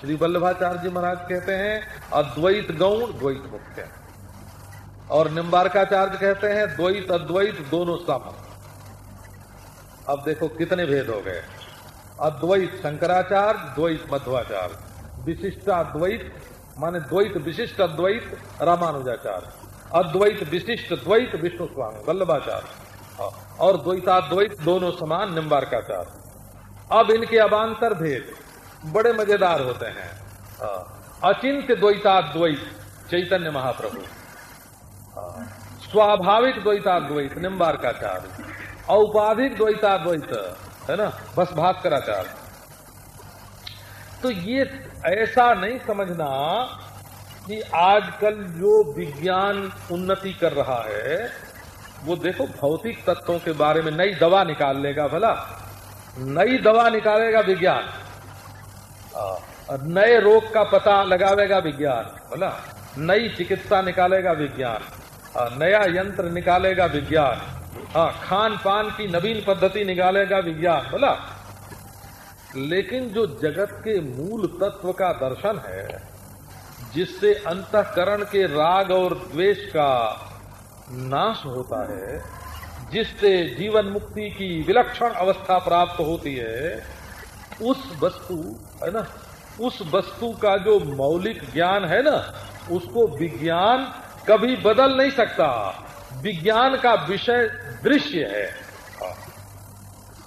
श्री वल्लभाचार्य जी महाराज कहते हैं, अद्वैत गौण, द्वैत मुख्य। और निम्बारकाचार्य कहते हैं, द्वैत, अद्वैत, दोनों सम। अब देखो कितने भेद हो गए। अद्वैत शंकराचार्य, द्वैत मध्वाचार्य। विशिष्टाद्वैत माने द्वैत विशिष्ट अद्वैत, रामानुजाचार्य। अद्वैत विशिष्ट द्वैत विष्णु स्वामी, वल्लभाचार्य। और द्वैताद्वैत दोनों समान निम्बारकाचार्य अब इनके अबांतर भेद बड़े मज़ेदार होते हैं। अचिंत्य द्वैताद्वैत, चैतन्य महाप्रभु। स्वाभाविक द्वैताद्वैत, निम्बारकाचार्य। औपाधिक द्वैताद्वैत, है ना? बस भास्कराचार्य। तो ये ऐसा नहीं समझना कि आजकल जो विज्ञान उन्नति कर रहा है, वो देखो भौतिक तत्वों के बारे में नई दवा निकाल लेगा भला। नई दवा निकालेगा विज्ञान। नए रोग का पता लगावेगा विज्ञान। बोला। नई चिकित्सा निकालेगा विज्ञान। नया यंत्र निकालेगा विज्ञान। हाँ खान पान की नवीन पद्धति निकालेगा विज्ञान। बोला। लेकिन जो जगत के मूल तत्व का दर्शन है जिससे अंतकरण के राग और द्वेष का नाश होता है जिससे जीवन मुक्ति की विलक्षण अवस्था प्राप्त होती है उस वस्तु, है ना? उस वस्तु का जो मौलिक ज्ञान है ना, उसको विज्ञान कभी बदल नहीं सकता। विज्ञान का विषय दृश्य है।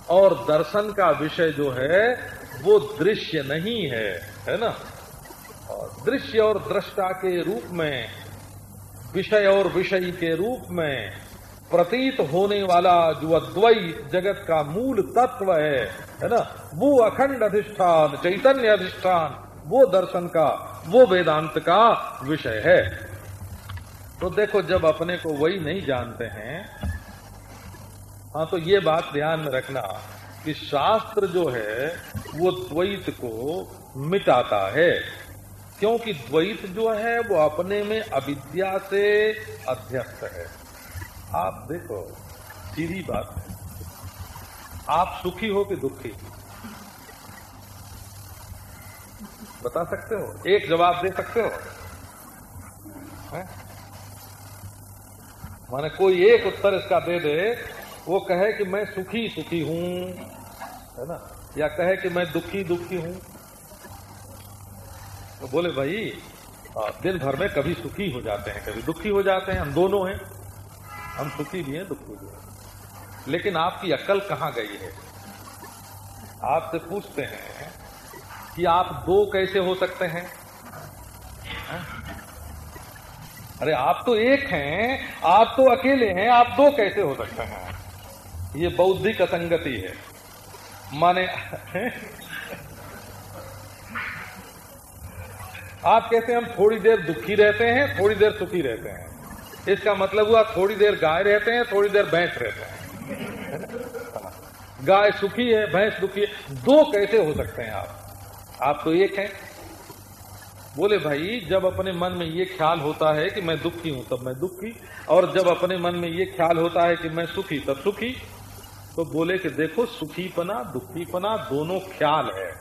और दर्शन का विषय जो है, वो दृश्य नहीं है है ना? दृश्य और दृष्टा के रूप में, विषय और विषयी के रूप में प्रतीत होने वाला जो अद्वैत जगत का मूल तत्व है है ना? वो अखंड अधिष्ठान, चैतन्य अधिष्ठान, वो दर्शन का, वो वेदांत का विषय है। तो देखो, जब अपने को वही नहीं जानते हैं हाँ तो ये बात ध्यान में रखना कि शास्त्र जो है, वो द्वैत को मिटाता है। क्योंकि द्वैत जो है, वो अपने में अविद्या से अध्यस्त है। आप देखो, सीधी बात है। आप सुखी हो कि दुखी? बता सकते हो? एक जवाब दे सकते हो? माने कोई एक उत्तर इसका दे दे, वो कहे कि मैं सुखी सुखी हूँ, है ना? या कहे कि मैं दुखी दुखी हूँ। तो बोले, भाई दिन भर में कभी सुखी हो जाते हैं, कभी दुखी हो जाते हैं, हम दोनों हैं। हम सुखी भी हैं दुखी भी हैं लेकिन आपकी अक्ल कहाँ गई है? आपसे पूछते हैं कि आप दो कैसे हो सकते हैं? अरे, आप तो एक हैं, आप तो अकेले हैं, आप दो कैसे हो सकते हैं? ये बौद्धिक असंगति है। माने, आप कहते हैं हम थोड़ी देर दुखी रहते हैं, थोड़ी देर सुखी रहते हैं। इसका मतलब हुआ थोड़ी देर गाय रहते हैं, थोड़ी देर भैंस रहते हैं। गाय सुखी है, भैंस दुखी है, दो कैसे हो सकते हैं आप? आप तो एक हैं। बोले, भाई, जब अपने मन में ये ख्याल होता है कि मैं दुखी हूँ, तब मैं दुखी। और जब अपने मन में ये ख्याल होता है कि मैं सुखी, तब सुखी। तो बोले कि देखो, सुखीपना, दुखीपना दोनों ख्याल है।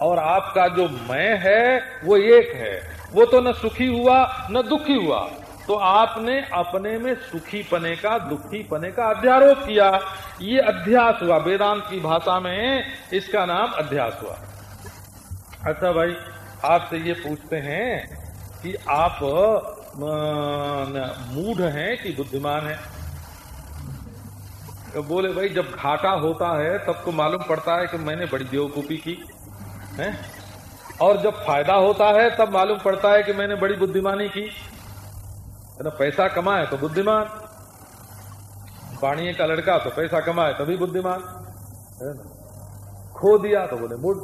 और आपका जो मैं है, वो एक है। वो तो न सुखी हुआ, न दुखी हुआ। तो आपने अपने में सुखी पने का, दुखी पने का अध्यारोप किया। ये अध्यास हुआ, वेदांत की भाषा में इसका नाम अध्यास हुआ। अच्छा भाई, आपसे ये पूछते हैं कि आप मूढ़ हैं कि बुद्धिमान हैं? तो बोले, भाई, जब घाटा होता है, तब तो मालूम पड़ता है कि मैंने बड़ी बेवकूफ़ी की, है? और जब फ़ायदा होता है, तब मालूम पड़ता है कि मैंने बड़ी बुद्धिमानी की। है ना, पैसा कमाए तो बुद्धिमान। बाणिए का लड़का तो पैसा कमाए तभी बुद्धिमान, है ना। खो दिया तो बोले, मूड।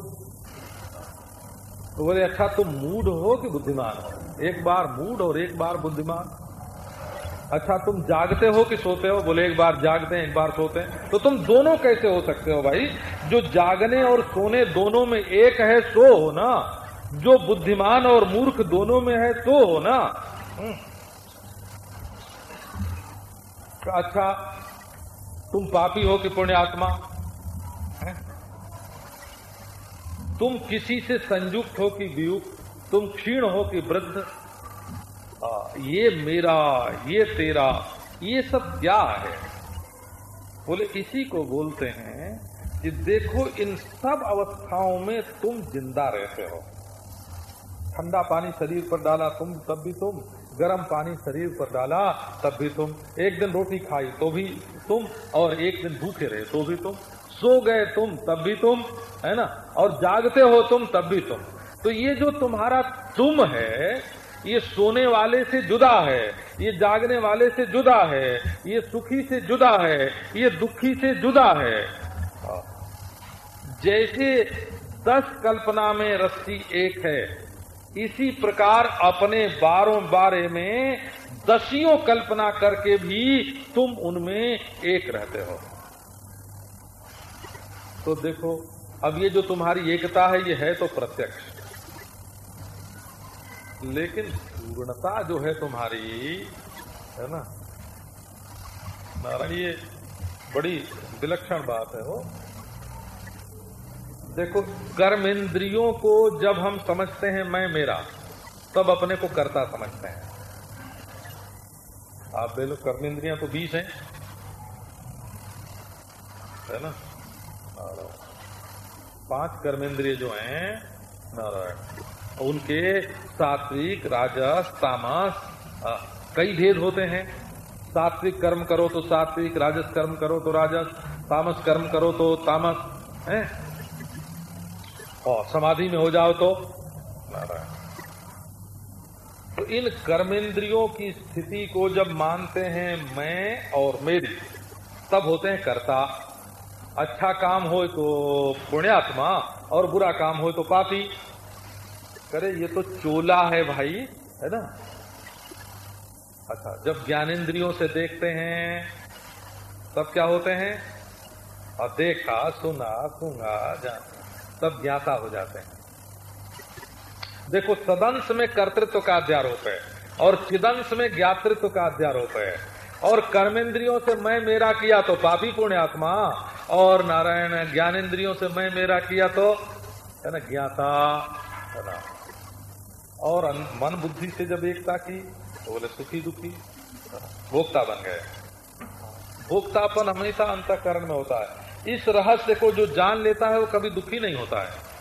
तो बोले अच्छा तुम मूड हो कि बुद्धिमान हो? एक बार मूड और एक बार बुद्धिमान। अच्छा तुम जागते हो कि सोते हो? बोले, एक बार जागते हैं, एक बार सोते हैं। तो तुम दोनों कैसे हो सकते हो भाई? जो जागने और सोने दोनों में एक है, सो हो ना। जो बुद्धिमान और मूर्ख दोनों में है, सो हो ना। हम्म। अच्छा तुम पापी हो कि पुण्य आत्मा तुम किसी से संयुक्त हो कि वियुक्त? तुम क्षीण हो कि वृद्ध? ये मेरा, ये तेरा, ये सब क्या है? बोले, इसी को बोलते हैं कि देखो, इन सब अवस्थाओं में तुम ज़िंदा रहते हो। ठंडा पानी शरीर पर डाला, तुम, तब भी तुम। गर्म पानी शरीर पर डाला, तब भी तुम एक दिन रोटी खाई तो भी तुम, और एक दिन भूखे रहे तो भी तुम। सो गए तुम, तब भी तुम, है ना? और जागते हो तुम, तब भी तुम। तो ये जो तुम्हारा तुम है, ये सोने वाले से जुदा है, ये जागने वाले से जुदा है, ये सुखी से जुदा है, ये दुखी से जुदा है। जैसे दस कल्पना में रस्सी एक है इसी प्रकार अपने बारों बारे में दसियों कल्पना करके भी तुम उनमें एक रहते हो। तो देखो, अब ये जो तुम्हारी एकता है, ये है तो प्रत्यक्ष। लेकिन पूर्णता जो है तुम्हारी, है ना? नारायण, ये बड़ी विलक्षण बात है वो। देखो कर्म इंद्रियों को जब हम समझते हैं मैं मेरा, तब अपने को कर्ता समझते हैं। आप दे लो, कर्मेंद्रियाँ तो बीस हैं। है ना? पाँच कर्मेंद्रिय जो हैं, नारायण। उनके सात्विक, राजस, तामस कई भेद होते हैं। सात्विक कर्म करो तो सात्विक, राजस कर्म करो तो राजस, तामस कर्म करो तो तामस, है? और समाधि में हो जाओ तो तो इन कर्मेंद्रियों की स्थिति को जब मानते हैं मैं और मेरी तब होते हैं कर्ता। अच्छा काम हो तो पुण्यात्मा और बुरा काम हो तो पापी। करे ये तो चोला है भाई है ना? अच्छा जब ज्ञानेन्द्रियों से देखते हैं तब क्या होते हैं? और देखा सुना सुना जाना। तब ज्ञाता हो जाते हैं। देखो, सदंश में कर्तृत्व का अध्यारोप है और चिदंश में ज्ञातृत्व का अध्यारोप है। और कर्मेंद्रियों से मैं मेरा किया तो पापी पुण्यात्मा, और नारायण ज्ञानेन्द्रियों से मैं मेरा किया तो है ना, ज्ञाता है ना। और मन बुद्धि से जब एकता की तो बोले सुखी दुखी भोक्ता बन गए। भोक्तापन हमेशा अंतकरण में होता है। इस रहस्य को जो जान लेता है, वो कभी दुखी नहीं होता है।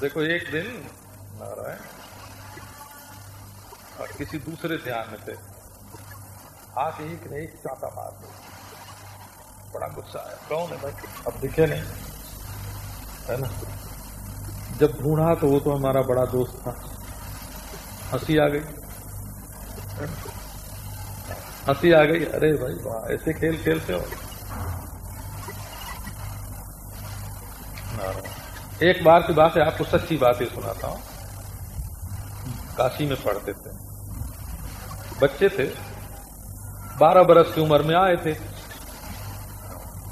देखो, एक दिन, नारायण, और किसी दूसरे ध्यान में थे। आके एक ने एक चाटा मार दो। बड़ा गुस्सा आया। कौन है भाई? अब दिखे नहीं। है ना? जब ढूंढा तो वो तो हमारा बड़ा दोस्त था। हँसी आ गई। हँसी आ गई, अरे भाई वाह, ऐसे खेल खेलते हो। एक बार की बात है, आपको सच्ची बात ही सुनाता हूँ। काशी में पढ़ते थे। बच्चे थे। बारह बरस की उम्र में आए थे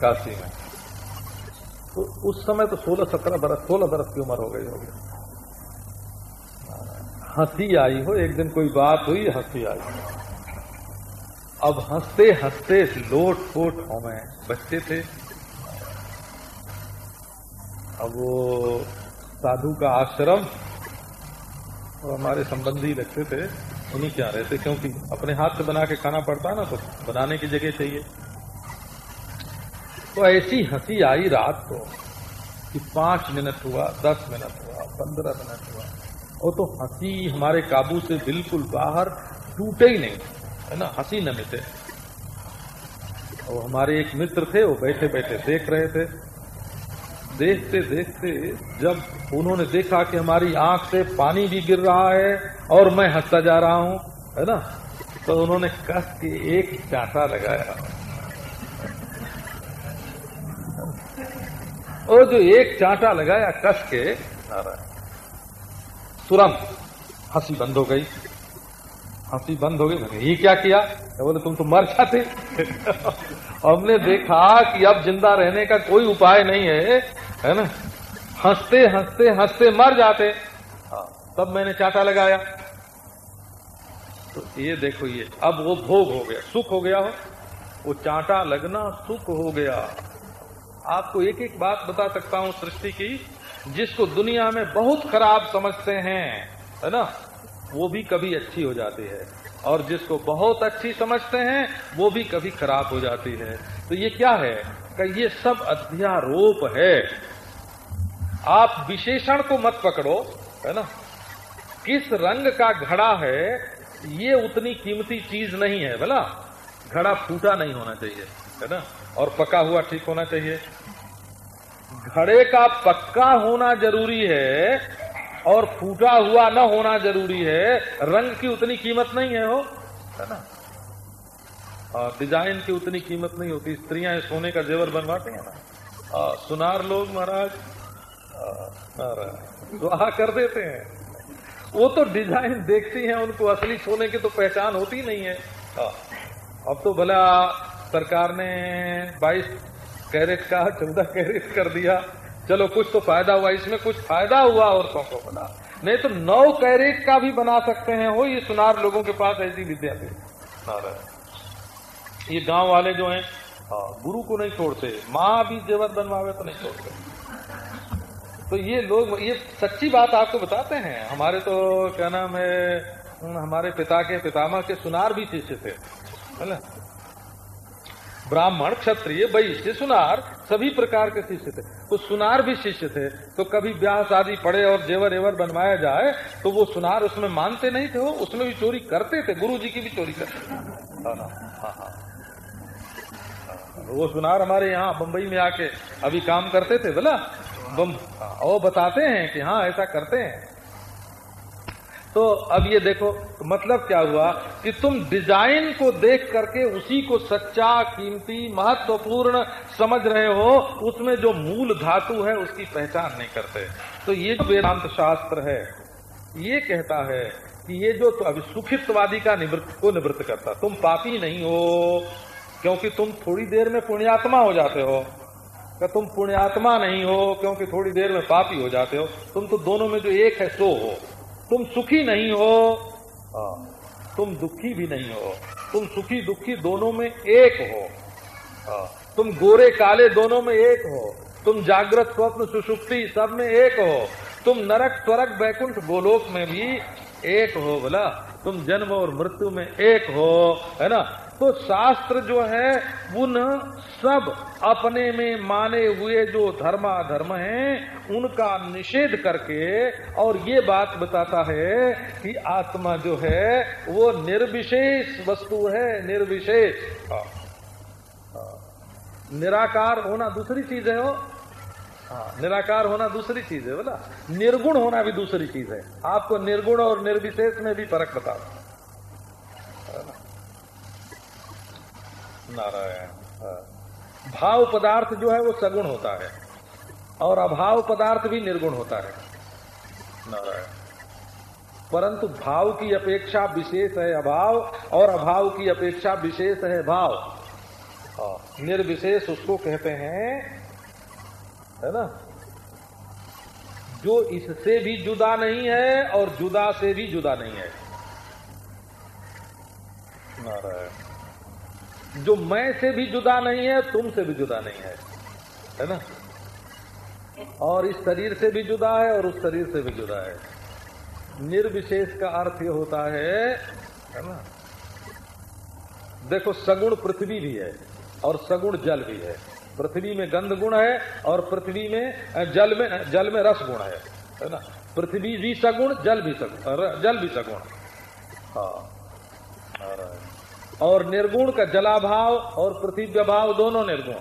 काशी में। तो उस समय तो सोलह, सत्रह बरस, सोलह बरस की उम्र हो गई होगी। हँसी आई हो, एक दिन कोई बात हुई, हँसी आई। अब हँसते हँसते लोट फोट हो मैं, बच्चे थे। अब वो साधु का आश्रम और हमारे संबंधी लगते थे, उन्हीं क्या रहते क्योंकि अपने हाथ से बना के खाना पड़ता है ना तो बनाने की जगह चाहिए। तो ऐसी हँसी आई रात को कि पाँच मिनट हुआ, दस मिनट हुआ, पंद्रह मिनट हुआ। वो तो हँसी हमारे काबू से बिल्कुल बाहर टूटे ही नहीं। है ना? हँसी न मिटे। और हमारे एक मित्र थे, वो बैठे बैठे देख रहे थे। देखते देखते जब उन्होंने देखा कि हमारी आँख से पानी भी गिर रहा है और मैं हंसता जा रहा हूँ, है ना? तो उन्होंने कस के एक चांटा लगाया। और जो एक चांटा लगाया कस के तुरंत हँसी बंद हो गई। हँसी बंद हो गई। ये क्या किया? बोले तुम तो मर जाते। हमने देखा कि अब ज़िंदा रहने का कोई उपाय नहीं है है ना? हँसते हँसते हँसते मर जाते। हाँ, तब मैंने चाटा लगाया। तो ये देखो ये अब वो भोग हो गया सुख हो गया हो। वो चाटा लगना सुख हो गया। आपको एक एक बात बता सकता हूँ सृष्टि की जिसको दुनिया में बहुत खराब समझते हैं है ना? वो भी कभी अच्छी हो जाती है। और जिसको बहुत अच्छी समझते हैं, वो भी कभी खराब हो जाती है। तो ये क्या है? कि ये सब अध्यारोप है। आप विशेषण को मत पकड़ो, है ना? किस रंग का घड़ा है, ये उतनी कीमती चीज़ नहीं है बोला घड़ा फूटा नहीं होना चाहिए, है ना? और पका हुआ ठीक होना चाहिए। घड़े का पक्का होना ज़रूरी है और फूटा हुआ न होना ज़रूरी है। रंग की उतनी कीमत नहीं है हो है ना? और डिज़ाइन की उतनी कीमत नहीं होती। स्त्रियाँ सोने का जेवर बनवाते हैं ना। आ, सुनार लोग महाराज दुआ कर देते हैं। वो तो डिज़ाइन देखती हैं उनको असली सोने की तो पहचान होती नहीं है। अब तो भला सरकार ने 22 कैरेट का 14 कैरेट कर दिया। चलो कुछ तो फ़ायदा हुआ इसमें कुछ फ़ायदा हुआ औरतों को बना। नहीं तो नौ कैरेट का भी बना सकते हैं हो ये सुनार लोगों के पास ऐसी विद्या थी ये गाँव वाले जो हैं हाँ, गुरु को नहीं छोड़ते माँ भी जेवर बनवावे तो नहीं छोड़ते। तो ये लोग ये सच्ची बात आपको बताते हैं। हमारे तो क्या नाम है हमारे पिता के पितामह के सुनार भी शिष्य थे है ना? ब्राह्मण क्षत्रिय वैश्य सुनार सभी प्रकार के शिष्य थे। तो सुनार भी शिष्य थे तो कभी ब्याह शादी पड़े और जेवर एवर बनवाया जाए तो वो सुनार उसमें मानते नहीं थे, वो उसमें भी चोरी करते थे गुरु जी की भी चोरी करते थे हाँ हाँ हाँ। वो सुनार हमारे यहाँ बम्बई में आके अभी काम करते थे, बोला? बम वो बताते हैं कि हाँ ऐसा करते हैं। तो अब ये देखो मतलब क्या हुआ कि तुम डिज़ाइन को देख करके उसी को सच्चा, कीमती, महत्वपूर्ण समझ रहे हो, उसमें जो मूल धातु है, उसकी पहचान नहीं करते। तो ये जो वेदांत शास्त्र है, ये कहता है कि ये जो तो अभी सुखित्वादी का निवृत्त, को निवृत्त करता, तुम पापी नहीं हो, क्योंकि तुम थोड़ी देर में पुण्यात्मा हो जाते हो। कि तुम पुण्यात्मा नहीं हो, क्योंकि थोड़ी देर में पापी हो जाते हो। तुम तो दोनों में जो एक है, सो हो। तुम सुखी नहीं हो। हाँ, तुम दुखी भी नहीं हो। तुम सुखी दुखी दोनों में एक हो। हाँ, तुम गोरे काले दोनों में एक हो। तुम जागृत स्वप्न सुषुप्ति सब में एक हो। तुम नरक स्वरक बैकुंठ गोलोक में भी एक हो बोला तुम जन्म और मृत्यु में एक हो है ना? तो शास्त्र जो है उन सब अपने में माने हुए जो धर्मा धर्म हैं, उनका निषेध करके, और ये बात बताता है कि आत्मा जो है, वो निर्विशेष वस्तु है, निर्विशेष। हाँ। हाँ। निराकार होना दूसरी चीज़ है वो। हाँ निराकार होना दूसरी चीज़ है, बोला। निर्गुण होना भी दूसरी चीज़ है। आपको निर्गुण और निर्विशेष में भी फ़र्क बता नारायण हाँ। भाव पदार्थ जो है वो सगुण होता है और अभाव पदार्थ भी निर्गुण होता है। नारायण। परंतु भाव की अपेक्षा विशेष है अभाव और अभाव की अपेक्षा विशेष है भाव। हाँ, निर्विशेष उसको कहते हैं है ना? जो इससे भी जुदा नहीं है और जुदा से भी जुदा नहीं है। नारायण। जो मैं से भी जुदा नहीं है तुमसे भी जुदा नहीं है। है ना? और इस शरीर से भी जुदा है और उस शरीर से भी जुदा है। निर्विशेष का अर्थ ये होता है है ना? देखो, सगुण पृथ्वी भी है और सगुण जल भी है। पृथ्वी में गंध गुण है और पृथ्वी में जल में जल में रस गुण है। है ना? पृथ्वी भी सगुण, जल भी सगुण जल भी सगुण। हाँ। और निर्गुण का जलाभाव और पृथ्वी अभाव दोनों निर्गुण।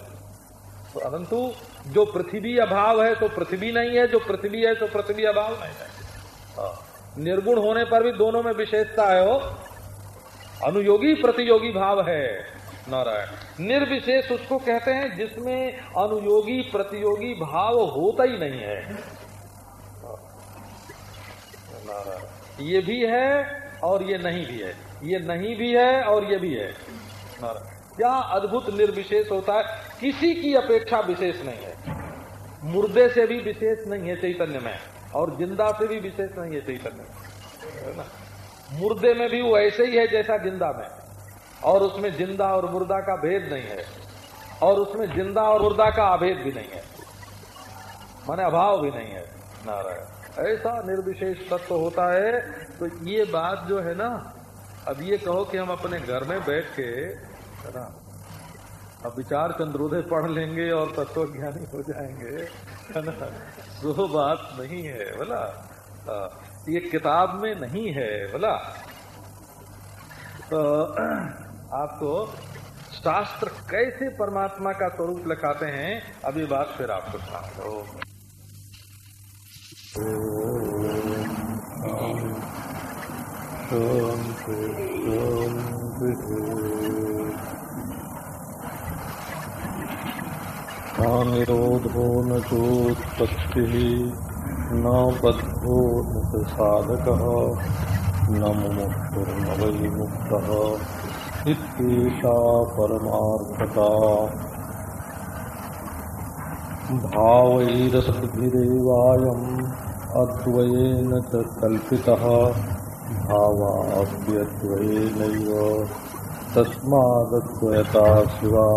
परंतु जो पृथ्वी अभाव है तो पृथ्वी नहीं है, जो पृथ्वी है तो पृथ्वी अभाव नहीं है। हाँ। निर्गुण होने पर भी दोनों में विशेषता है वो। अनुयोगी प्रतियोगी भाव है, नारायण। निर्विशेष उसको कहते हैं जिसमें अनुयोगी प्रतियोगी भाव होता ही नहीं है, नारायण। ये भी है और ये नहीं भी है। ये नहीं भी है और ये भी है। क्या अद्भुत निर्विशेष होता है। किसी की अपेक्षा विशेष नहीं है। मुर्दे से भी विशेष नहीं है चैतन्य में, और ज़िंदा से भी विशेष नहीं है चैतन्य में। मुर्दे में भी वो ऐसे ही है जैसा ज़िंदा में। और उसमें ज़िंदा और मुर्दा का भेद नहीं है। और उसमें ज़िंदा और मुर्दा का अभेद भी नहीं है। माने अभाव भी नहीं है। नारायण। ऐसा निर्विशेष तत्व होता है। तो ये बात जो है ना अब ये कहो कि हम अपने घर में बैठ के ना अब विचार चंद्रोदय पढ़ लेंगे और तत्व ज्ञानी हो जाएँगे, है ना? वो बात नहीं है बोला ये किताब में नहीं है बोला तो आपको शास्त्र कैसे परमात्मा का स्वरूप लिखाते हैं अभी बात फिर आपको सुना दो निरोधो न चोत्पत्ति न बद्धो न साधक न मुमुक्षुर्न वै मुक्त परमार्थता भावैरसद्भिरेवायम् अद्वयेन च कल्पितः। भावाप्यद्वयेनैव तस्मादद्वयता शिवा।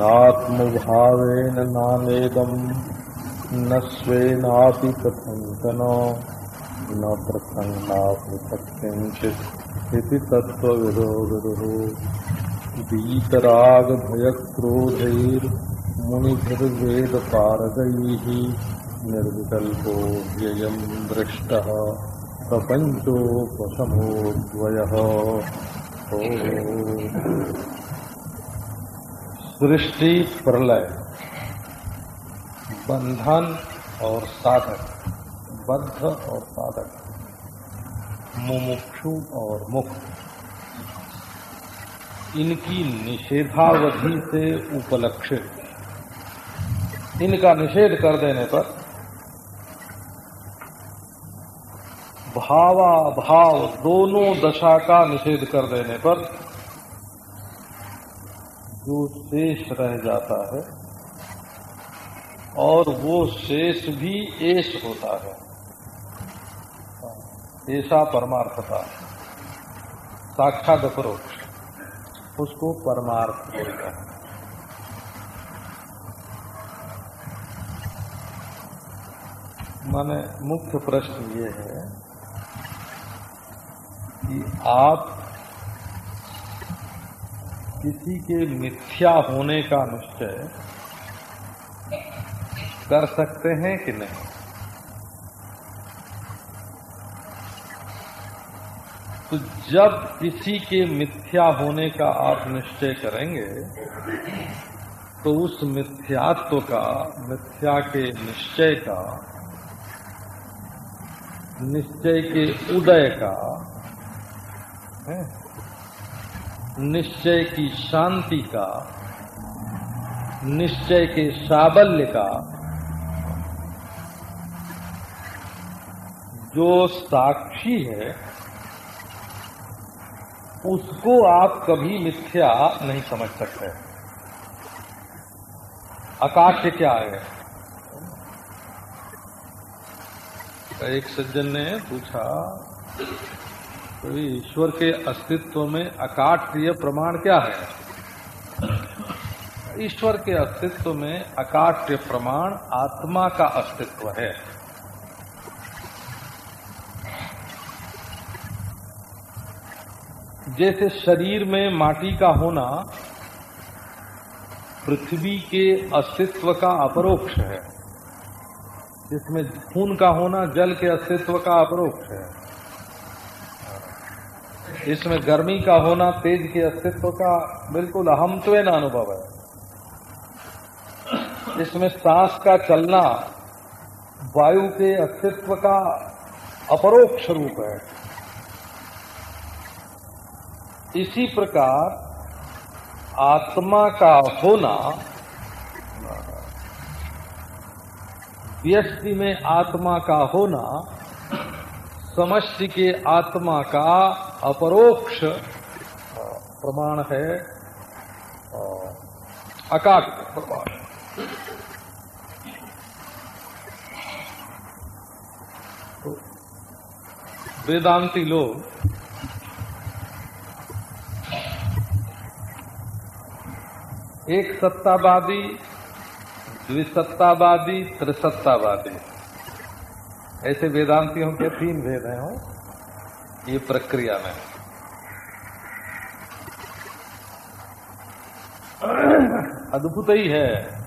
नात्मभावेन नानेदम् न स्वेनापि कथञ्चन न प्रसङ्गा पृथक् किञ्चित् इति तत्वविदो विदुः वीतराग निर्विकल्पो व्ययम् दृष्टः। प्रपञ्चोपशमोद्वयः। सृष्टि, प्रलय, बंधन और साधक, बद्ध और साधक, मुमुक्षु और मुक्त इनकी निषेधावधि से उपलक्षित। इनका निषेध कर देने पर भावा भाव दोनों दशा का निषेध कर देने पर जो शेष रह जाता है और वो शेष भी एस होता है। ऐसा परमार्थता। साक्षात अपरोक्ष उसको परमार्थ बोलते हैं। माने मुख्य प्रश्न ये है कि आप किसी के मिथ्या होने का निश्चय कर सकते हैं कि नहीं? तो जब किसी के मिथ्या होने का आप निश्चय करेंगे तो उस मिथ्यात्व का, मिथ्या के निश्चय का, निश्चय के उदय का निश्चय की शांति का, निश्चय के साबल्य का, जो साक्षी है, उसको आप कभी मिथ्या नहीं समझ सकते। आकाश क्या है? एक सज्जन ने पूछा तो ईश्वर के अस्तित्व में अकाट्य प्रमाण क्या है? ईश्वर के अस्तित्व में अकाट्य प्रमाण आत्मा का अस्तित्व है। जैसे शरीर में माटी का होना पृथ्वी के अस्तित्व का अपरोक्ष है। जिसमें खून का होना जल के अस्तित्व का अपरोक्ष है। इसमें गर्मी का होना, तेज के अस्तित्व का बिल्कुल अहमत्व अनुभव है। इसमें सांस का चलना वायु के अस्तित्व का अपरोक्ष रूप है। इसी प्रकार आत्मा का होना व्यक्ति में आत्मा का होना समष्टि के आत्मा का अपरोक्ष प्रमाण है अकाट प्रमाण। तो वेदांती लोग एक सत्तावादी, द्विसत्तावादी, त्रिसत्तावादी। ऐसे वेदांतियों के तीन भेद हैं हो ये प्रक्रिया में। अद्भुत ही है।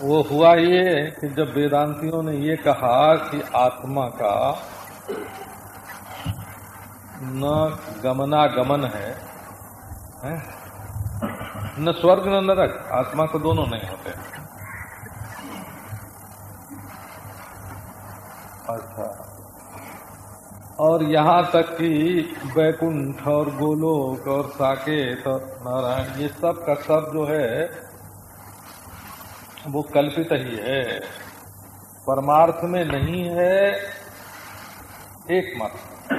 वो हुआ ये कि जब वेदांतियों ने ये कहा कि आत्मा का न गमनागमन है, है? न स्वर्ग न नरक आत्मा को दोनों नहीं होते। अच्छा। और यहाँ तक कि बैकुंठ और गोलोक और साकेत और नारायण, ये सब का सब जो है, वो कल्पित ही है। परमार्थ में नहीं है एक मात्र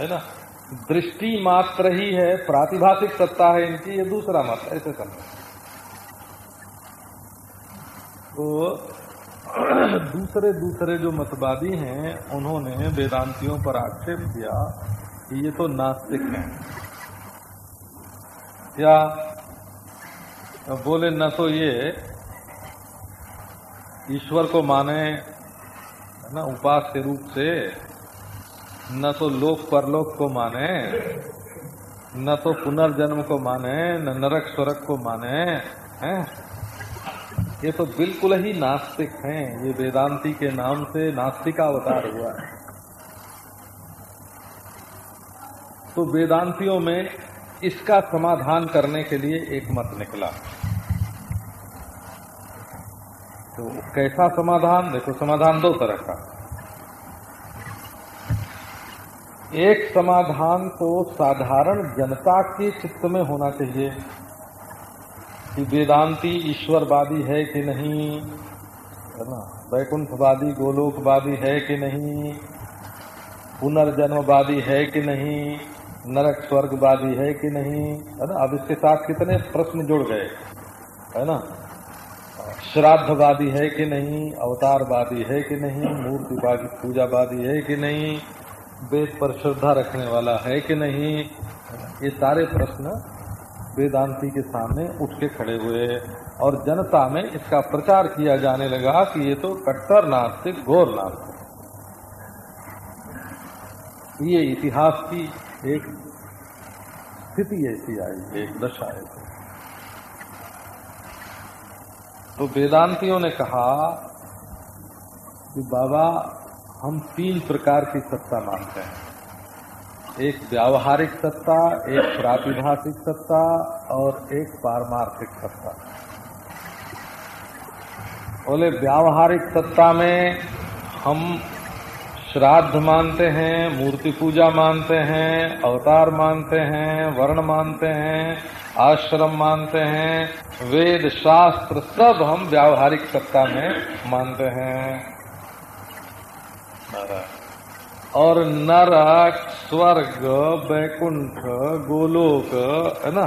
है ना? दृष्टि मात्र ही है, प्रातिभाषिक सत्ता है इनकी, ये दूसरा मत, ऐसे समझ। तो दूसरे दूसरे जो मतवादी हैं, उन्होंने वेदांतियों पर आक्षेप किया कि ये तो नास्तिक हैं। या बोले न तो ये ईश्वर को माने ना, उपास के रूप से, न तो लोक परलोक को माने, न तो पुनर्जन्म को माने, न नरक स्वरक को माने, हैं? ये तो बिल्कुल ही नास्तिक हैं। ये वेदांती के नाम से नास्तिका अवतार हुआ है। तो वेदांतियों में इसका समाधान करने के लिए एक मत निकला। तो कैसा समाधान? देखो, समाधान दो तरह का। एक समाधान तो साधारण जनता के चित्त में होना चाहिए। कि वेदांती ईश्वरवादी है कि नहीं? है ना? वैकुंठवादी, गोलोकवादी है कि नहीं? पुनर्जन्मवादी है कि नहीं? नरक स्वर्गवादी है कि नहीं? है ना? अब इसके साथ कितने प्रश्न जुड़ गए, है ना? श्राद्धवादी है कि नहीं? अवतारवादी है कि नहीं? मूर्तिवादी, पूजावादी है कि नहीं? वेद पर श्रद्धा रखने वाला है कि नहीं? ये सारे प्रश्न वेदांती के सामने उठ के खड़े हुए और जनता में इसका प्रचार किया जाने लगा कि ये तो कट्टर नास्तिक घोर नास्तिक ये इतिहास की एक स्थिति ऐसी आई, एक दशा ऐसी तो वेदांतियों ने कहा कि बाबा, हम तीन प्रकार की सत्ता मानते हैं। एक व्यावहारिक सत्ता, एक प्रातिभाषिक सत्ता और एक पारमार्थिक सत्ता। बोले, व्यावहारिक सत्ता में हम श्राद्ध मानते हैं, मूर्ति पूजा मानते हैं, अवतार मानते हैं, वर्ण मानते हैं, आश्रम मानते हैं, वेद, शास्त्र सब हम व्यावहारिक सत्ता में मानते हैं। और नरक, स्वर्ग बैकुंठ गोलोक, है ना?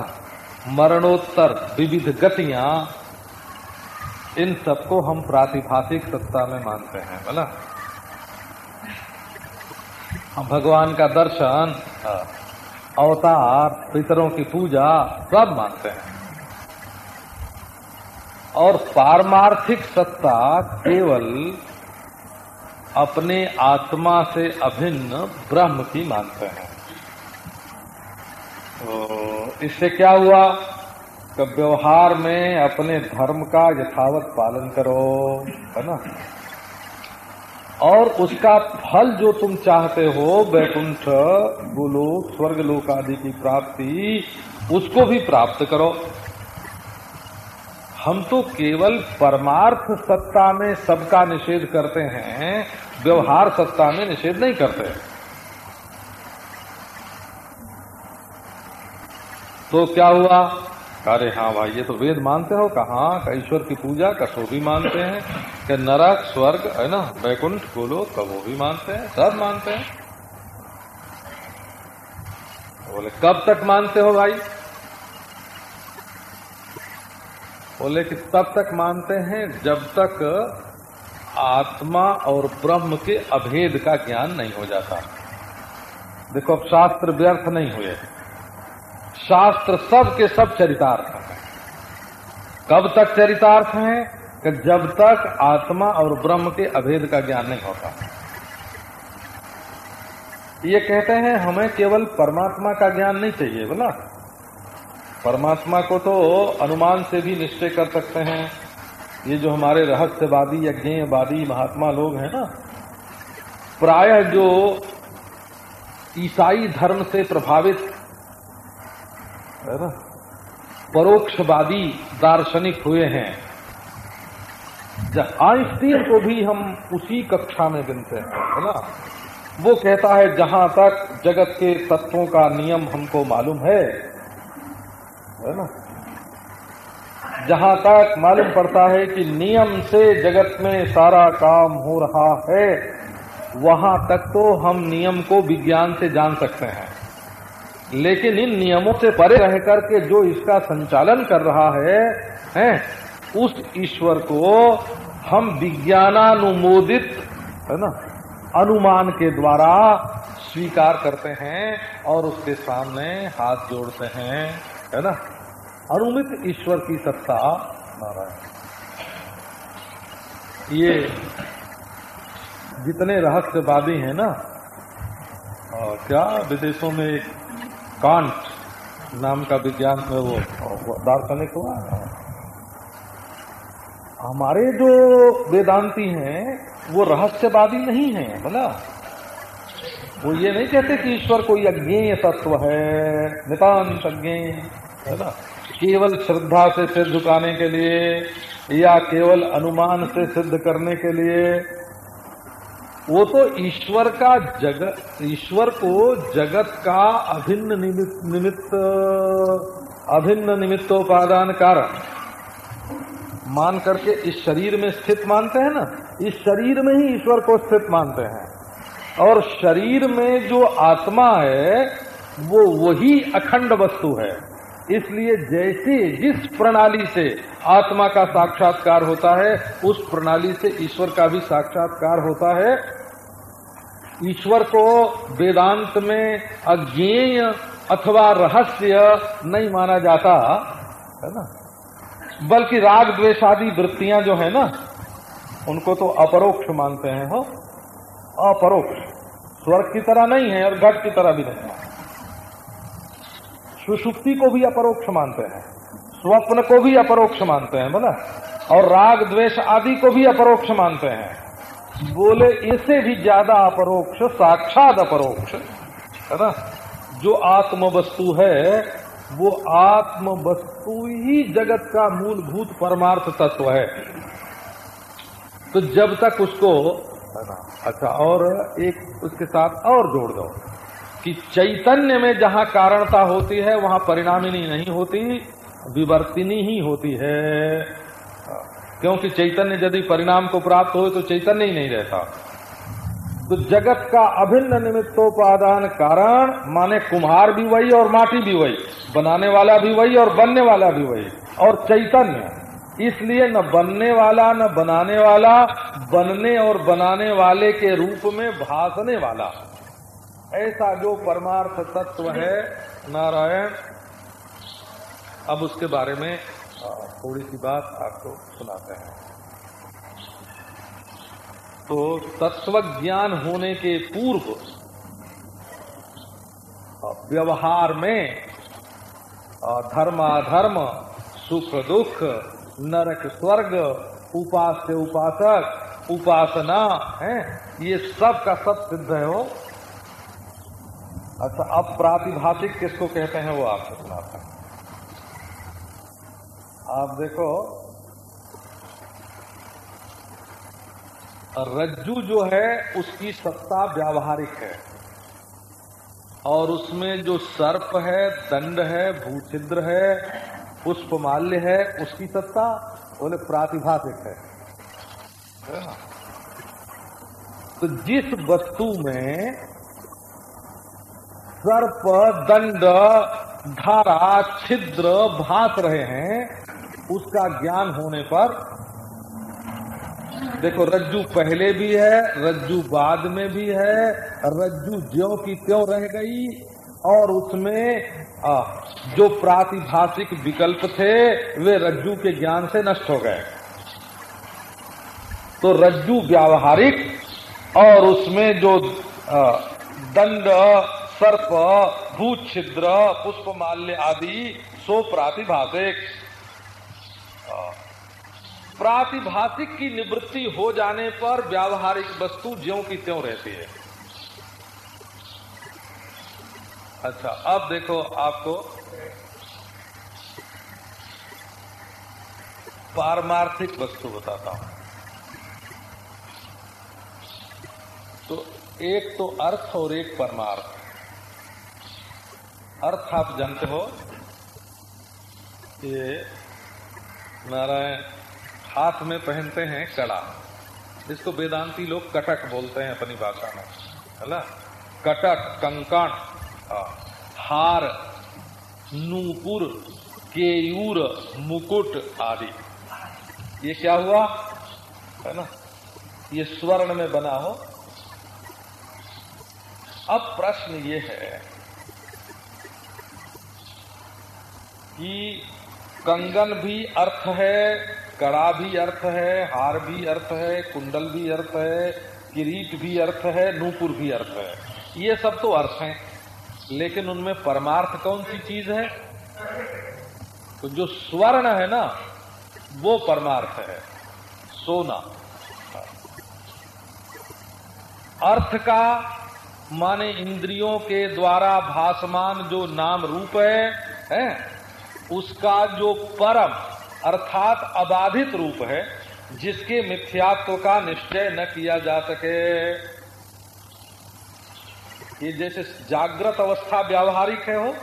मरणोत्तर, विविध गतियाँ, इन सबको हम प्रातिभाषिक सत्ता में मानते हैं बोला हम भगवान का दर्शन अवतार, पितरों की पूजा, सब मानते हैं। और पारमार्थिक सत्ता केवल अपने आत्मा से अभिन्न ब्रह्म की मानते हैं। तो इससे क्या हुआ? कि व्यवहार में अपने धर्म का यथावत पालन करो, है ना? और उसका फल जो तुम चाहते हो, वैकुंठ गुलोक स्वर्ग लोक आदि की प्राप्ति, उसको भी प्राप्त करो। हम तो केवल परमार्थ सत्ता में सबका निषेध करते हैं, व्यवहार सत्ता में निषेध नहीं करते। तो क्या हुआ? अरे हाँ भाई, ये तो वेद मानते हो। कहा? का ईश्वर की पूजा का सो भी मानते हैं। कि नरक, स्वर्ग, है ना? वैकुंठ, गोलो का वो भी मानते हैं, सब मानते हैं। बोले, कब तक मानते हो भाई? बोले कि तब तक मानते हैं जब तक आत्मा और ब्रह्म के अभेद का ज्ञान नहीं हो जाता। देखो, अब शास्त्र व्यर्थ नहीं हुए। शास्त्र सब के सब चरितार्थ हैं। कब तक चरितार्थ हैं? कि जब तक आत्मा और ब्रह्म के अभेद का ज्ञान नहीं होता। ये कहते हैं, हमें केवल परमात्मा का ज्ञान नहीं चाहिए, बोला। परमात्मा को तो अनुमान से भी निश्चय कर सकते हैं। ये जो हमारे रहस्यवादी यज्ञवादी महात्मा लोग हैं ना, प्रायः जो ईसाई धर्म से प्रभावित, है ना, परोक्षवादी दार्शनिक हुए हैं। आइंस्टीन को भी हम उसी कक्षा में गिनते हैं, है ना, वो कहता है, जहाँ तक जगत के तत्वों का नियम हमको मालूम है है ना? जहाँ तक मालूम पड़ता है कि नियम से जगत में सारा काम हो रहा है वहाँ तक तो हम नियम को विज्ञान से जान सकते हैं। लेकिन इन नियमों से परे रह करके जो इसका संचालन कर रहा है, है उस ईश्वर को हम विज्ञानानुमोदित है ना अनुमान के द्वारा स्वीकार करते हैं और उसके सामने हाथ जोड़ते हैं। है ना? अनुमित ईश्वर की सत्ता, नारायण। ये जितने रहस्यवादी हैं ना और क्या विदेशों में एक कांट नाम का विज्ञान में वो दार्शनिक हुआ? हमारे जो वेदांती हैं, वो रहस्यवादी नहीं है बोला वो ये नहीं कहते कि ईश्वर कोई अज्ञेय तत्व है नितान्त अज्ञेय, है ना? केवल श्रद्धा से सिर झुकाने के लिए या केवल अनुमान से सिद्ध करने के लिए, वो तो ईश्वर का जगत ईश्वर को जगत का अभिन्न निमित्त निमित्त, अभिन्न निमित्तोपादान कारण मान करके इस शरीर में स्थित मानते हैं ना? इस शरीर में ही ईश्वर को स्थित मानते हैं। और शरीर में जो आत्मा है, वो वही अखंड वस्तु है। इसलिए जैसे जिस प्रणाली से आत्मा का साक्षात्कार होता है, उस प्रणाली से ईश्वर का भी साक्षात्कार होता है। ईश्वर को वेदांत में अज्ञेय अथवा रहस्य नहीं माना जाता, है ना? बल्कि राग द्वेषादि वृत्तियाँ जो है ना, उनको तो अपरोक्ष मानते हैं, हो? अपरोक्ष। स्वर्ग की तरह नहीं है और घट की तरह भी नहीं है। सुषुप्ति को भी अपरोक्ष मानते हैं। स्वप्न को भी अपरोक्ष मानते हैं बोला और राग, द्वेष आदि को भी अपरोक्ष मानते हैं। बोले इससे भी ज़्यादा अपरोक्ष, साक्षात अपरोक्ष। है ना? जो आत्म वस्तु है, वो आत्म वस्तु ही जगत का मूलभूत परमार्थ तत्व है। तो जब तक उसको अच्छा और एक उसके साथ और जोड़ दो कि चैतन्य में जहाँ कारणता होती है, वहाँ परिणामिनी नहीं होती, विवर्तिनी ही होती है। क्योंकि चैतन्य यदि परिणाम को प्राप्त हो तो चैतन्य ही नहीं रहता। तो जगत का अभिन्न निमित्तोपादान कारण, माने कुम्हार भी वही और माटी भी वही, बनाने वाला भी वही और बनने वाला भी वही, और चैतन्य। इसलिए न बनने वाला, न बनाने वाला, बनने और बनाने वाले के रूप में भासने वाला। ऐसा जो परमार्थ तत्व है, नारायण, अब उसके बारे में थोड़ी सी बात आपको सुनाते हैं। तो तत्व ज्ञान होने के पूर्व व्यवहार में धर्माधर्म, सुख दुख नरक स्वर्ग, उपास्य उपासक, उपासना, है? ये सब का सब सिद्ध है वो। अच्छा अब प्रातिभाषिक किसको कहते हैं वो आपको सुनाते हैं आप देखो, रज्जू जो है, उसकी सत्ता व्यावहारिक है। और उसमें जो सर्प है, दंड है, भूछिद्र है पुष्पमाल्य है, उसकी सत्ता बोले प्रातिभाषिक है। तो जिस वस्तु में सर्प, दंड, धारा, छिद्र भास रहे हैं, उसका ज्ञान होने पर, देखो, रज्जू पहले भी है, रज्जू बाद में भी है, रज्जू ज्यो की त्यों रह गई, और उसमें जो प्रातिभाषिक विकल्प थे, वे रज्जू के ज्ञान से नष्ट हो गए। तो रज्जू व्यावहारिक और उसमें जो दंड, सर्प, भूत, छिद्र पुष्प माल्य आदि, सो प्रातिभाषिक। प्रातिभाषिक की निवृत्ति हो जाने पर व्यावहारिक वस्तु ज्यो की त्यों रहती है। अच्छा अब देखो आपको पारमार्थिक वस्तु बताता हूँ। तो एक तो अर्थ और एक परमार्थ। अर्थ आप जानते हो ये नारायण हाथ में पहनते हैं कड़ा। इसको वेदांती लोग कटक बोलते हैं अपनी भाषा में, है ना? कटक, कंकण। हार, नूपुर केयूर मुकुट आदि। ये क्या हुआ? है ना? ये स्वर्ण में बना हो। अब प्रश्न ये है कि कंगन भी अर्थ है, कड़ा भी अर्थ है, हार भी अर्थ है, कुंडल भी अर्थ है, किरीट भी अर्थ है, नूपुर भी अर्थ है। ये सब तो अर्थ हैं। लेकिन उनमें परमार्थ कौन सी चीज़ है? तो जो स्वर्ण है ना वो परमार्थ है सोना। अर्थ का माने इंद्रियों के द्वारा भासमान जो नाम रूप है, है उसका जो परम अर्थात अबाधित रूप है जिसके मिथ्यात्व का निश्चय न किया जा सके। ये जैसे जागृत अवस्था व्यावहारिक है हो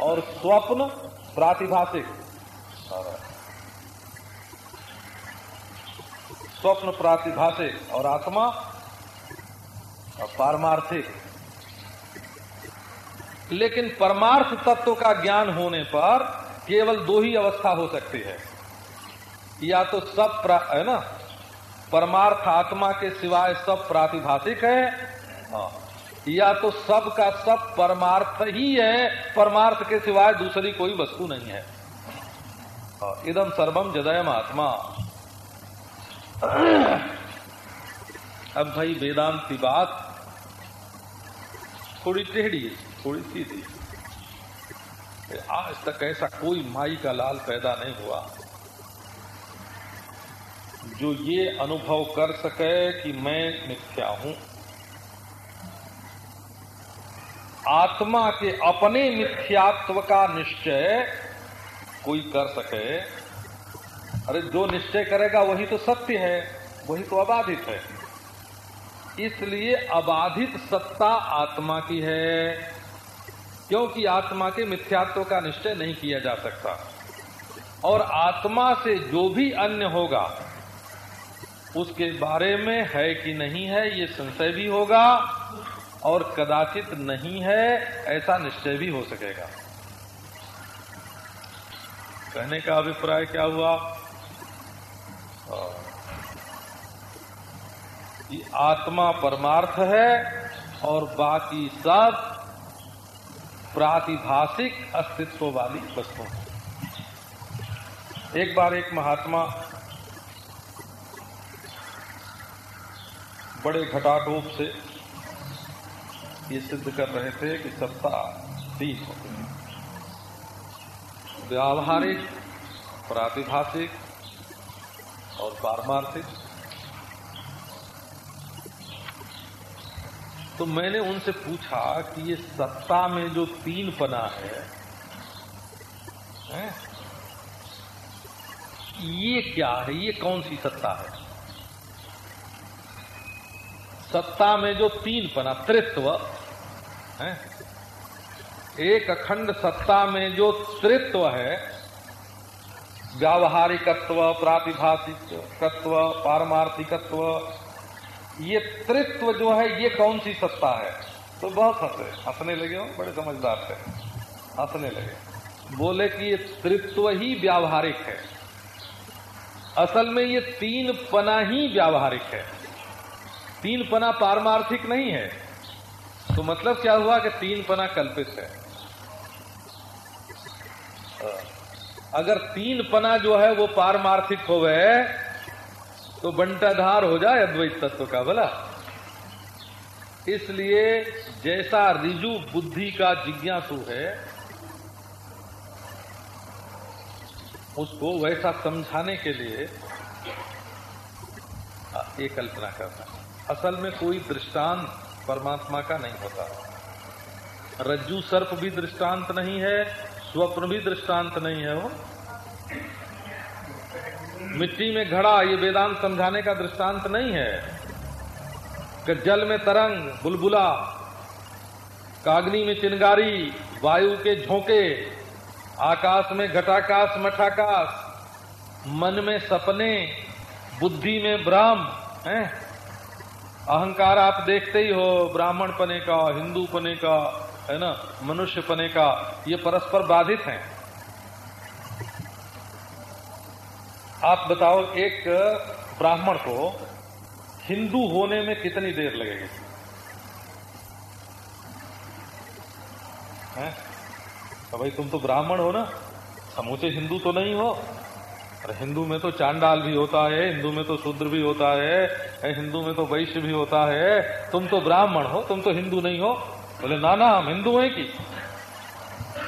और स्वप्न प्रातिभाषिक। स्वप्न प्रातिभाषिक और आत्मा पारमार्थिक। लेकिन परमार्थ तत्व का ज्ञान होने पर केवल दो ही अवस्था हो सकती है। या तो सब है ना? परमार्थ आत्मा के सिवाय सब प्रातिभाषिक है हाँ। या तो सब का सब परमार्थ ही है परमार्थ के सिवाय दूसरी कोई वस्तु नहीं है। हाँ, इदम सर्वम जदयम आत्मा। अब भाई वेदांत की बात थोड़ी टेढ़ी है थोड़ी सी थी आज तक ऐसा कोई माई का लाल पैदा नहीं हुआ। जो ये अनुभव कर सके कि मैं मिथ्या हूँ। आत्मा के अपने मिथ्यात्व का निश्चय कोई कर सके। अरे, जो निश्चय करेगा, वही तो सत्य है, वही तो अबाधित है। इसलिए अबाधित सत्ता आत्मा की है, क्योंकि आत्मा के मिथ्यात्व का निश्चय नहीं किया जा सकता। और आत्मा से जो भी अन्य होगा, उसके बारे में है कि नहीं है, ये संशय भी होगा और कदाचित नहीं है, ऐसा निश्चय भी हो सकेगा। कहने का अभिप्राय क्या हुआ? कि आत्मा परमार्थ है और बाकी सब प्रातिभाषिक अस्तित्व वाली वस्तु एक बार एक महात्मा बड़े घटाटोप से ये सिद्ध कर रहे थे कि सत्ता तीन होती है। व्यावहारिक प्रातिभाषिक और पारमार्थिक। तो मैंने उनसे पूछा कि ये सत्ता में जो तीन पना है, है ये क्या है? ये कौन सी सत्ता है? सत्ता में जो तीन पना त्रित्व है? एक अखंड सत्ता में जो त्रित्व है, व्यावहारिकत्व, प्रातिभाषिकत्व, पारमार्थिकत्व, ये त्रित्व जो है, ये कौन सी सत्ता है? तो बहुत हंसे। हंसने लगे हो? बड़े समझदार थे। हंसने लगे। बोले कि ये त्रित्व ही व्यावहारिक है। असल में ये तीन पना ही व्यावहारिक है। तीन पना पारमार्थिक नहीं है। तो मतलब क्या हुआ कि तीन पना कल्पित है। अगर तीन पना जो है वो पारमार्थिक हो गए तो बंटाधार हो जाए अद्वैत तत्व का, भला। इसलिए जैसा रिजु बुद्धि का जिज्ञासु है, उसको वैसा समझाने के लिए ये कल्पना करना। असल में कोई दृष्टांत परमात्मा का नहीं होता। रज्जू सर्प भी दृष्टांत नहीं है, स्वप्न भी दृष्टांत नहीं है वो। मिट्टी में घड़ा, ये वेदांत समझाने का दृष्टांत नहीं है। कि जल में तरंग, बुलबुला, कागनी में चिनगारी वायु के झोंके, आकाश में घटाकाश, मठाकाश, मन में सपने, बुद्धि में ब्राह्म, है? अहंकार आप देखते ही हो, ब्राह्मण पने का, हिंदू पने का, है ना, मनुष्य पने का, ये परस्पर बाधित हैं। आप बताओ, एक ब्राह्मण को हिंदू होने में कितनी देर लगेगी? है? तो भाई तुम तो ब्राह्मण हो ना, समूचे हिंदू तो नहीं हो। अरे हिंदू में तो चांडाल भी होता है, हिंदू में तो शूद्र भी होता है हिंदू में तो वैश्य भी होता है। तुम तो ब्राह्मण हो, तुम तो हिंदू नहीं हो। बोले ना ना हम हिंदू हैं कि?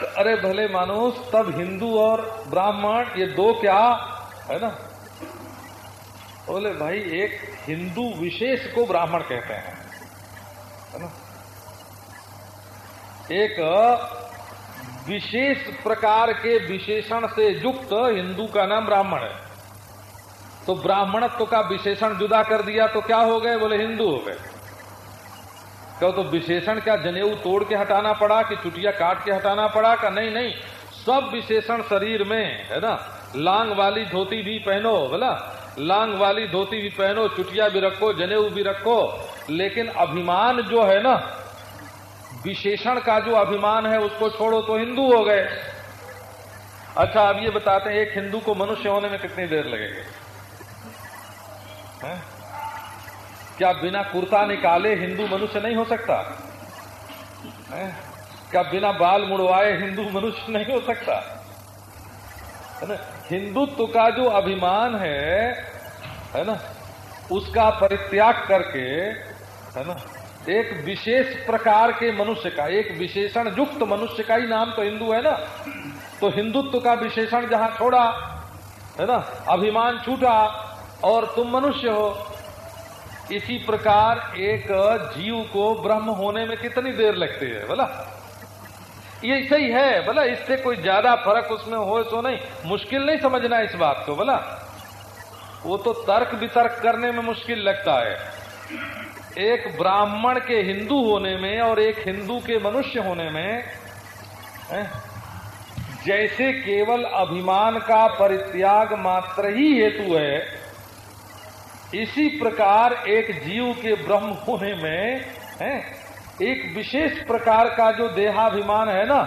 तो अरे, भले मानुस तब हिंदू और ब्राह्मण, ये दो क्या? है ना? बोले, भाई, एक हिंदू विशेष को ब्राह्मण कहते हैं। है ना? एक विशेष प्रकार के विशेषण से युक्त हिंदू का नाम ब्राह्मण है। तो ब्राह्मणत्व का विशेषण जुदा कर दिया तो क्या हो गए? बोले, हिंदू हो गए। कहो तो विशेषण क्या जनेऊ तोड़ के हटाना पड़ा कि चुटिया काट के हटाना पड़ा का? नहीं नहीं, सब विशेषण शरीर में, है ना? लांग वाली धोती भी पहनो, बोला? लांग वाली धोती भी पहनो, चुटिया भी रखो, जनेऊ भी रखो। लेकिन अभिमान जो है ना विशेषण का जो अभिमान है उसको छोड़ो तो हिंदू हो गए। अच्छा अब ये बताते हैं, एक हिंदू को मनुष्य होने में कितनी देर लगेगी? क्या बिना कुर्ता निकाले हिंदू मनुष्य नहीं हो सकता? है? क्या बिना बाल मुड़वाए हिंदू मनुष्य नहीं हो सकता? है ना? हिंदुत्व का जो अभिमान है है ना? उसका परित्याग करके, है ना? एक विशेष प्रकार के मनुष्य का, एक विशेषण युक्त मनुष्य का ही नाम तो हिंदू है ना? तो हिंदुत्व का विशेषण जहाँ छोड़ा, है ना? अभिमान छूटा और तुम मनुष्य हो। इसी प्रकार एक जीव को ब्रह्म होने में कितनी देर लगती है, बोला? ये सही है, बोला? इससे कोई ज़्यादा फ़र्क उसमें हो सो नहीं। मुश्किल नहीं समझना इस बात को, बोला? वो तो तर्क वितर्क करने में मुश्किल लगता है। एक ब्राह्मण के हिंदू होने में और एक हिंदू के मनुष्य होने में जैसे केवल अभिमान का परित्याग मात्र ही हेतु है, इसी प्रकार एक जीव के ब्रह्म होने में, है, एक विशेष प्रकार का जो देहाभिमान है ना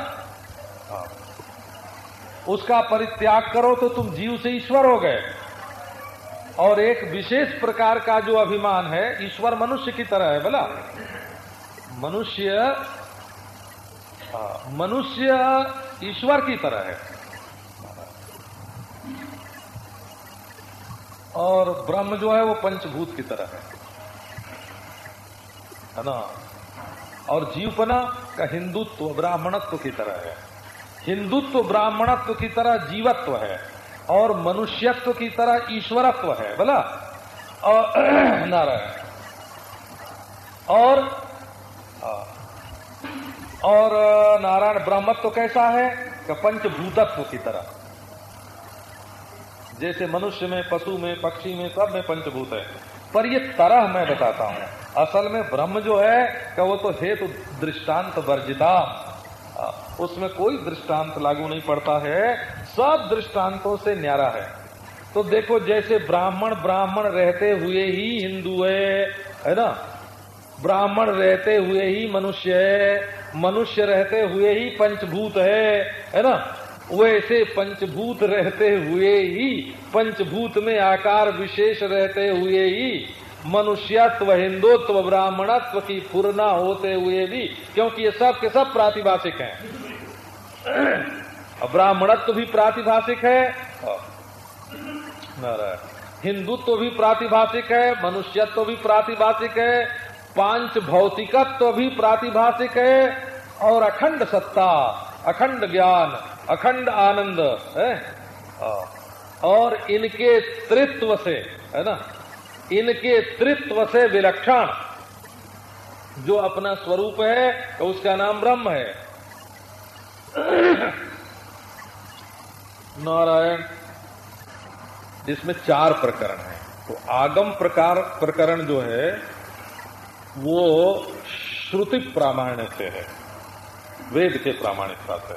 उसका परित्याग करो तो तुम जीव से ईश्वर हो गए। और एक विशेष प्रकार का जो अभिमान है, ईश्वर मनुष्य की तरह है, बोला। मनुष्य मनुष्य ईश्वर की तरह है। और ब्रह्म जो है, वो पंचभूत की तरह है। है ना? और जीवपना का हिंदुत्व, ब्राह्मणत्व की तरह है। हिंदुत्व ब्राह्मणत्व की तरह जीवत्व है। और मनुष्यत्व की तरह ईश्वरत्व है, बोला? और नारायण। और और, नारायण ब्रह्मत्व कैसा है? पंचभूतत्व की तरह। जैसे मनुष्य में, पशु में, पक्षी में, सब में पंचभूत है। पर ये तरह मैं बताता हूँ। असल में ब्रह्म जो है, कि वो तो हेतु दृष्टांत वर्जिता। उसमें कोई दृष्टांत लागू नहीं पड़ता है। सब दृष्टांतों से न्यारा है। तो देखो, जैसे ब्राह्मण ब्राह्मण रहते हुए ही हिंदू है है ना? ब्राह्मण रहते हुए ही मनुष्य है, मनुष्य रहते हुए ही पंचभूत है है ना? वैसे पंचभूत रहते हुए ही, पंचभूत में आकार विशेष रहते हुए ही, मनुष्यत्व, हिंदुत्व, ब्राह्मणत्व की पूर्णा होते हुए भी, क्योंकि ये सब के सब प्रातिभाषिक हैं। ब्राह्मणत्व भी प्रातिभाषिक है। हिंदुत्व भी प्रातिभाषिक है, मनुष्यत्व भी प्रातिभाषिक है, पाँच भौतिकत्व भी प्रातिभाषिक है, और अखंड सत्ता, अखंड ज्ञान, अखंड आनंद है। और इनके तृत्व से, है ना? इनके तृत्व से विलक्षण। जो अपना स्वरूप है तो उसका नाम ब्रह्म है। नारायण इसमें चार प्रकरण है। तो आगम प्रकार, प्रकरण जो है, वो श्रुति प्रामाण्य से है। वेद के प्रामाणिकता से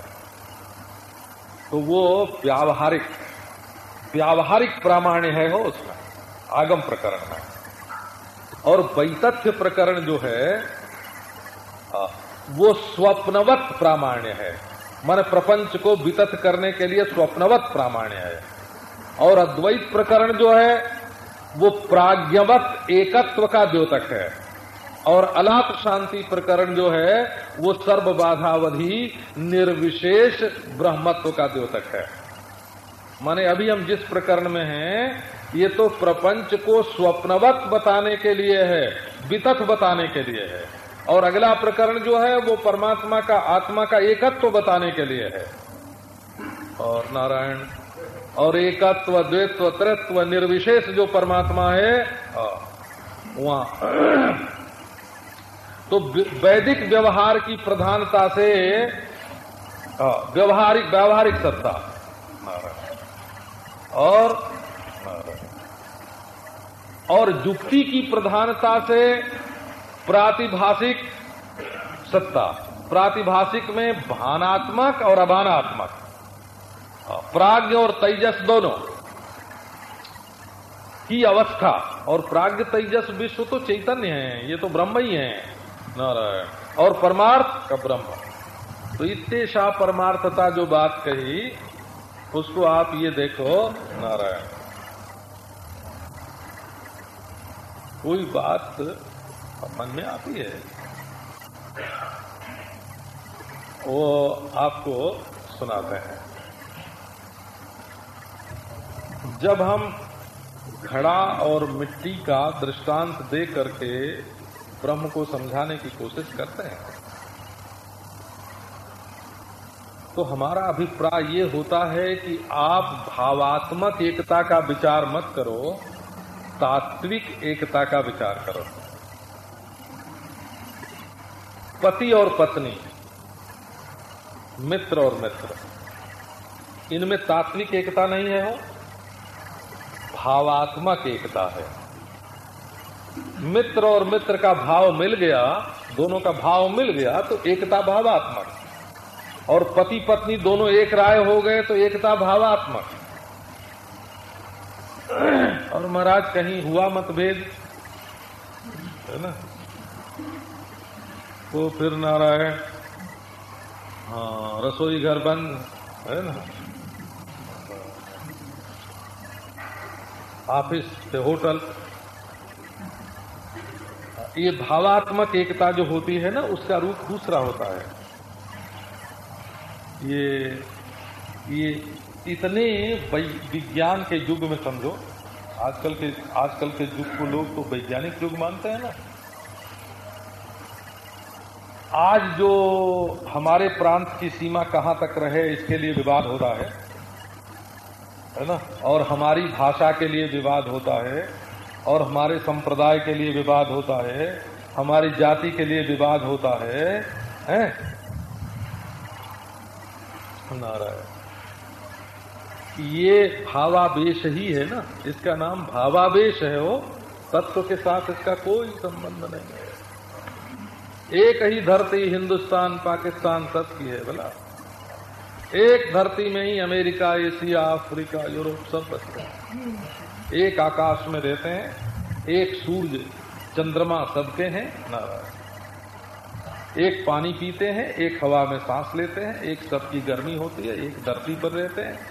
तो वो व्यावहारिक व्यावहारिक प्रामाण्य है हो उसमें, आगम प्रकरण में। और वैतथ्य प्रकरण जो है वो स्वप्नवत प्रामाण्य है। मन प्रपंच को वितत करने के लिए स्वप्नवत प्रामाण्य है। और अद्वैत प्रकरण जो है, वो प्राज्ञवत एकत्व का द्योतक है। और अलाप शांति प्रकरण जो है, वो सर्व बाधावधि निर्विशेष ब्रह्मत्व का द्योतक है। माने अभी हम जिस प्रकरण में हैं, ये तो प्रपंच को स्वप्नवत बताने के लिए है वितथ बताने के लिए है। और अगला प्रकरण जो है वो परमात्मा का आत्मा का एकत्व बताने के लिए है। और नारायण, और एकत्व, द्वैत्व तृत्व निर्विशेष जो परमात्मा है वहाँ। तो वैदिक व्यवहार की प्रधानता से व्यवहारिक व्यवहारिक सत्ता। और और युक्ति की प्रधानता से प्रातिभाषिक सत्ता, प्रातिभाषिक में भानात्मक और अभानात्मक। प्राग्ञ और तेजस दोनों की अवस्था और प्राग्ञ तेजस विश्व तो चैतन्य है, ये तो ब्रह्म ही है, नारायण। और परमार्थ का ब्रह्म। तो इतने शाह परमार्थता जो बात कही, उसको आप ये देखो, नारायण। कोई बात मन में आती है। वो आपको सुनाते हैं। जब हम घड़ा और मिट्टी का दृष्टांत दे करके ब्रह्म को समझाने की कोशिश करते हैं तो हमारा अभिप्राय ये होता है कि आप भावात्मक एकता का विचार मत करो, तात्विक एकता का विचार करो। पति और पत्नी, मित्र और मित्र। इनमें तात्विक एकता नहीं है हो भावात्मक एकता है। मित्र और मित्र का भाव मिल गया, दोनों का भाव मिल गया तो एकता भावात्मक। और पति पत्नी दोनों एक राय हो गए तो एकता भावात्मक। और महाराज, कहीं हुआ मतभेद? है ना? तो फिर नारायण हाँ रसोई घर बंद, है ना? ऑफ़िस से होटल। ये भावात्मक एकता जो होती है ना, उसका रूप दूसरा होता है। ये ये इतने विज्ञान के युग में समझो, आजकल के आजकल के युग को लोग तो वैज्ञानिक युग मानते हैं ना। आज जो हमारे प्रांत की सीमा कहाँ तक रहे, इसके लिए विवाद हो रहा है है ना? और हमारी भाषा के लिए विवाद होता है, और हमारे संप्रदाय के लिए विवाद होता है, हमारी जाति के लिए विवाद होता है, हैं? नारायण। ये भावावेश ही है ना? इसका नाम भावावेश है वो। तत्व के साथ इसका कोई संबंध नहीं है। एक ही धरती हिंदुस्तान, पाकिस्तान सबकी है बोला एक धरती में ही अमेरिका, एशिया, अफ्रीका, यूरोप, सब बसते हैं। एक आकाश में रहते हैं, एक सूर्य चंद्रमा सबके हैं, नारायण। एक पानी पीते हैं, एक हवा में सांस लेते हैं, एक सबकी गर्मी होती है, एक धरती पर रहते हैं